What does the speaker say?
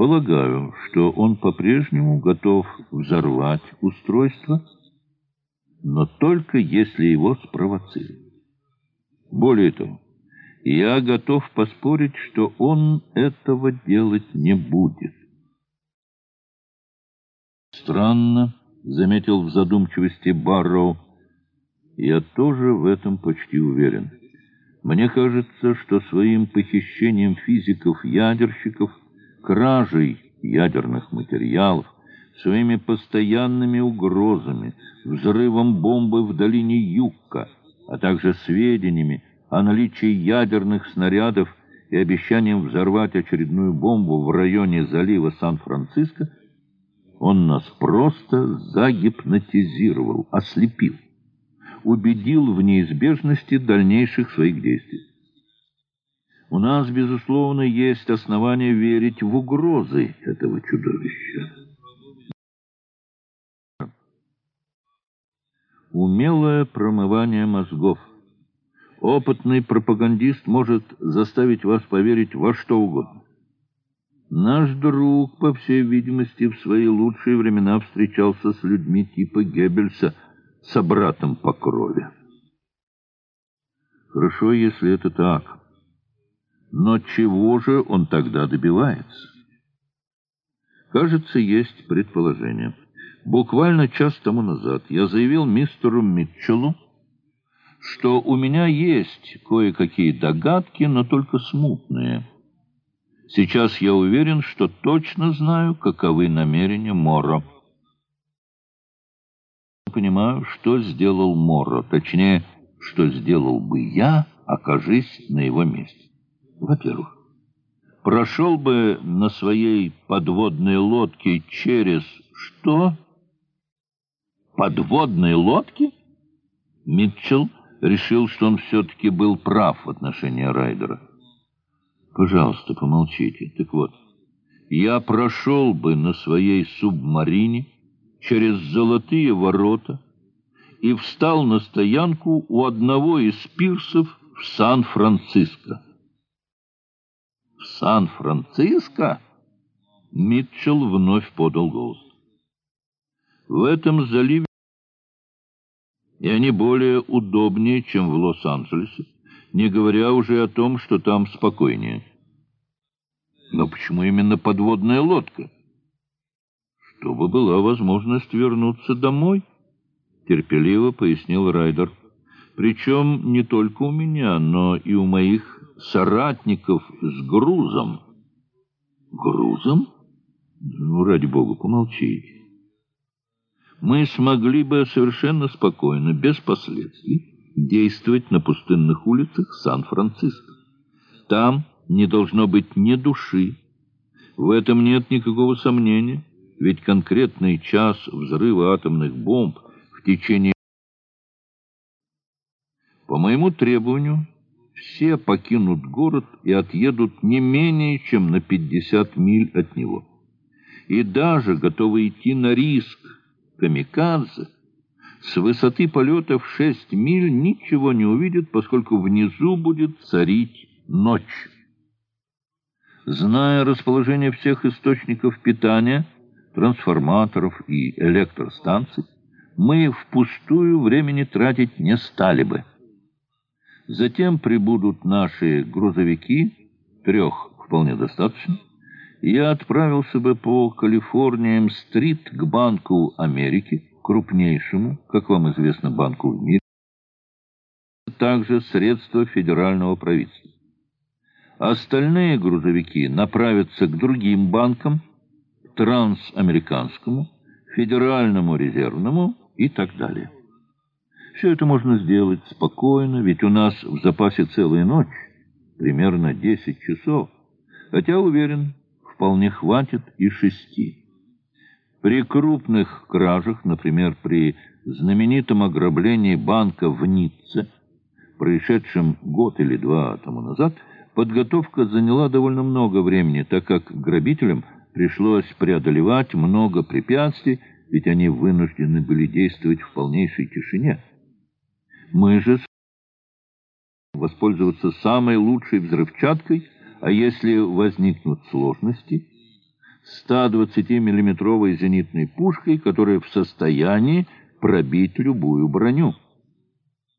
Полагаю, что он по-прежнему готов взорвать устройство, но только если его спровоцируют. Более того, я готов поспорить, что он этого делать не будет. Странно, заметил в задумчивости Барроу. Я тоже в этом почти уверен. Мне кажется, что своим похищением физиков-ядерщиков, кражей ядерных материалов, своими постоянными угрозами, взрывом бомбы в долине Юкка, а также сведениями о наличии ядерных снарядов и обещанием взорвать очередную бомбу в районе залива Сан-Франциско, он нас просто загипнотизировал, ослепил, убедил в неизбежности дальнейших своих действий. У нас, безусловно, есть основания верить в угрозы этого чудовища. Умелое промывание мозгов. Опытный пропагандист может заставить вас поверить во что угодно. Наш друг, по всей видимости, в свои лучшие времена встречался с людьми типа Геббельса, собратом по крови. Хорошо, если это так. Но чего же он тогда добивается? Кажется, есть предположение. Буквально час тому назад я заявил мистеру Митчеллу, что у меня есть кое-какие догадки, но только смутные. Сейчас я уверен, что точно знаю, каковы намерения Моро. Понимаю, что сделал Моро, точнее, что сделал бы я, окажись на его месте. Во-первых, прошел бы на своей подводной лодке через что? Подводной лодке? Митчелл решил, что он все-таки был прав в отношении Райдера. Пожалуйста, помолчите. Так вот, я прошел бы на своей субмарине через золотые ворота и встал на стоянку у одного из пирсов в Сан-Франциско. В Сан-Франциско? Митчелл вновь подал голос. В этом заливе и они более удобнее, чем в Лос-Анджелесе не говоря уже о том, что там спокойнее. Но почему именно подводная лодка? Чтобы была возможность вернуться домой, терпеливо пояснил Райдер. Причем не только у меня, но и у моих соратников с грузом. Грузом? Ну, ради бога, помолчите. Мы смогли бы совершенно спокойно, без последствий, действовать на пустынных улицах Сан-Франциско. Там не должно быть ни души. В этом нет никакого сомнения, ведь конкретный час взрыва атомных бомб в течение... По моему требованию, все покинут город и отъедут не менее чем на 50 миль от него. И даже готовы идти на риск камикадзе, с высоты полета в шесть миль ничего не увидит, поскольку внизу будет царить ночь. Зная расположение всех источников питания, трансформаторов и электростанций, мы впустую времени тратить не стали бы. Затем прибудут наши грузовики, трех вполне достаточно, я отправился бы по Калифорниям-стрит к Банку Америки, крупнейшему, как вам известно, банку в мире, также средства федерального правительства. Остальные грузовики направятся к другим банкам, трансамериканскому, федеральному резервному и так далее. Все это можно сделать спокойно, ведь у нас в запасе целая ночь, примерно 10 часов, хотя, уверен, вполне хватит и шести. При крупных кражах, например, при знаменитом ограблении банка в Ницце, происшедшем год или два тому назад, подготовка заняла довольно много времени, так как грабителям пришлось преодолевать много препятствий, ведь они вынуждены были действовать в полнейшей тишине. Мы же воспользоваться самой лучшей взрывчаткой, а если возникнут сложности – 120-миллиметровой зенитной пушкой, которая в состоянии пробить любую броню.